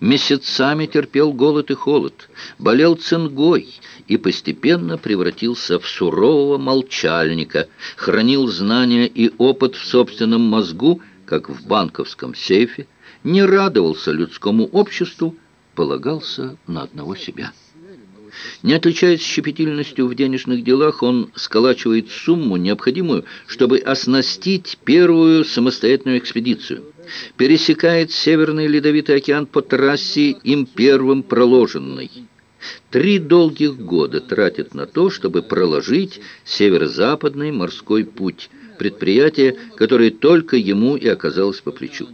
месяцами терпел голод и холод, болел цингой и постепенно превратился в сурового молчальника, хранил знания и опыт в собственном мозгу, как в банковском сейфе, не радовался людскому обществу, полагался на одного себя. Не отличаясь щепетильностью в денежных делах, он сколачивает сумму, необходимую, чтобы оснастить первую самостоятельную экспедицию. Пересекает Северный Ледовитый океан по трассе, им первым проложенной. Три долгих года тратит на то, чтобы проложить северо-западный морской путь, предприятие, которое только ему и оказалось по плечу.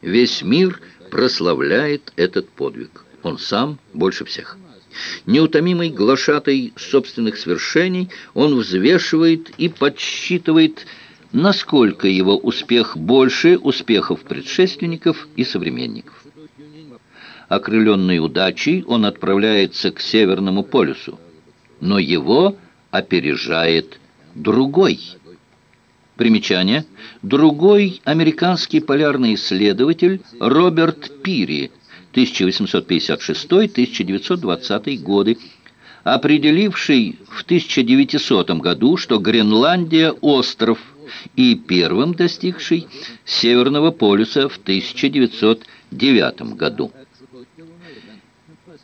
Весь мир прославляет этот подвиг. Он сам больше всех. Неутомимый глашатой собственных свершений, он взвешивает и подсчитывает, насколько его успех больше успехов предшественников и современников. Окрыленный удачей, он отправляется к Северному полюсу, но его опережает другой. Примечание. Другой американский полярный исследователь Роберт Пири – 1856-1920 годы, определивший в 1900 году, что Гренландия – остров, и первым достигший Северного полюса в 1909 году.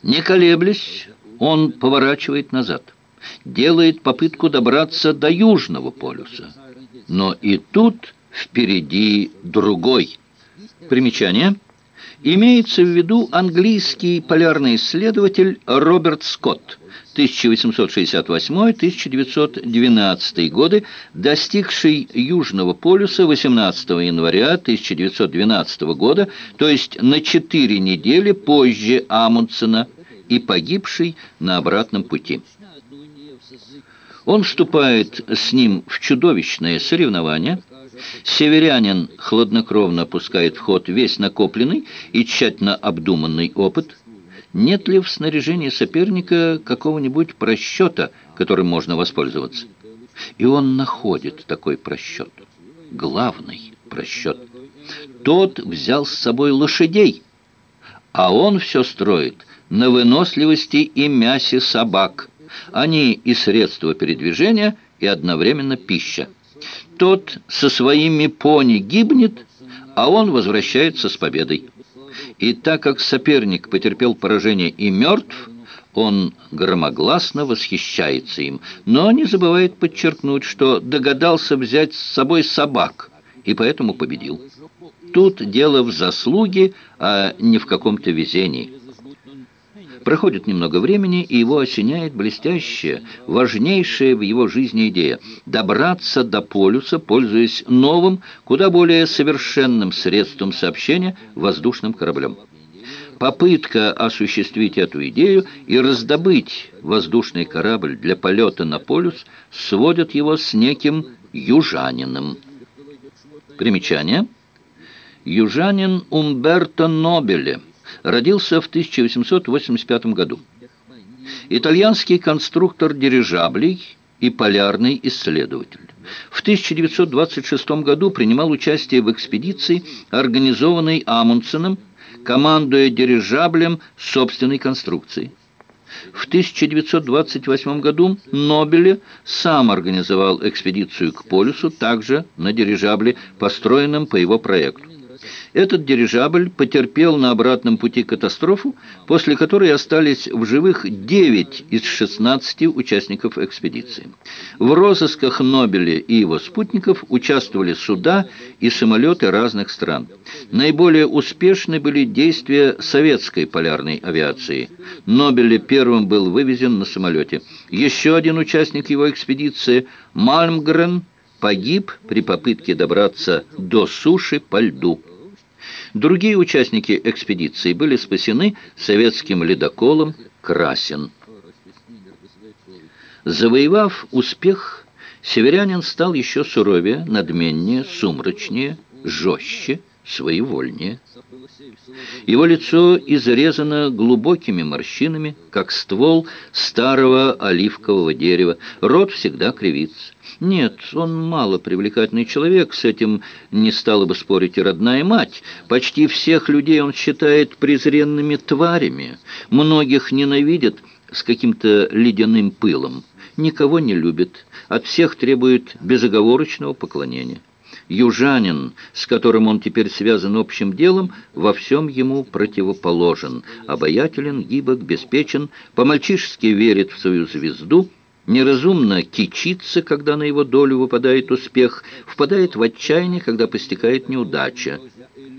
Не колеблясь, он поворачивает назад, делает попытку добраться до Южного полюса. Но и тут впереди другой. Примечание – Имеется в виду английский полярный исследователь Роберт Скотт, 1868-1912 годы, достигший Южного полюса 18 января 1912 года, то есть на четыре недели позже Амундсена, и погибший на обратном пути. Он вступает с ним в чудовищное соревнование – Северянин хладнокровно пускает в ход весь накопленный и тщательно обдуманный опыт. Нет ли в снаряжении соперника какого-нибудь просчета, которым можно воспользоваться? И он находит такой просчет. Главный просчет. Тот взял с собой лошадей, а он все строит на выносливости и мясе собак. Они и средства передвижения, и одновременно пища. Тот со своими пони гибнет, а он возвращается с победой. И так как соперник потерпел поражение и мертв, он громогласно восхищается им, но не забывает подчеркнуть, что догадался взять с собой собак и поэтому победил. Тут дело в заслуге, а не в каком-то везении. Проходит немного времени, и его осеняет блестящая, важнейшая в его жизни идея – добраться до полюса, пользуясь новым, куда более совершенным средством сообщения – воздушным кораблем. Попытка осуществить эту идею и раздобыть воздушный корабль для полета на полюс сводят его с неким южанином. Примечание. Южанин Умберто Нобеле – родился в 1885 году. Итальянский конструктор дирижаблей и полярный исследователь. В 1926 году принимал участие в экспедиции, организованной Амундсеном, командуя дирижаблем собственной конструкции. В 1928 году Нобеле сам организовал экспедицию к полюсу, также на дирижабле, построенном по его проекту. Этот дирижабль потерпел на обратном пути катастрофу, после которой остались в живых 9 из 16 участников экспедиции. В розысках Нобеля и его спутников участвовали суда и самолеты разных стран. Наиболее успешны были действия советской полярной авиации. Нобеля первым был вывезен на самолете. Еще один участник его экспедиции, Мальмгрен, погиб при попытке добраться до суши по льду. Другие участники экспедиции были спасены советским ледоколом «Красин». Завоевав успех, северянин стал еще суровее, надменнее, сумрачнее, жестче, своевольнее. Его лицо изрезано глубокими морщинами, как ствол старого оливкового дерева. Рот всегда кривится. Нет, он мало привлекательный человек, с этим не стала бы спорить и родная мать. Почти всех людей он считает презренными тварями. Многих ненавидит с каким-то ледяным пылом. Никого не любит, от всех требует безоговорочного поклонения. Южанин, с которым он теперь связан общим делом, во всем ему противоположен. Обаятелен, гибок, беспечен, по-мальчишески верит в свою звезду, неразумно кичится, когда на его долю выпадает успех, впадает в отчаяние, когда постигает неудача.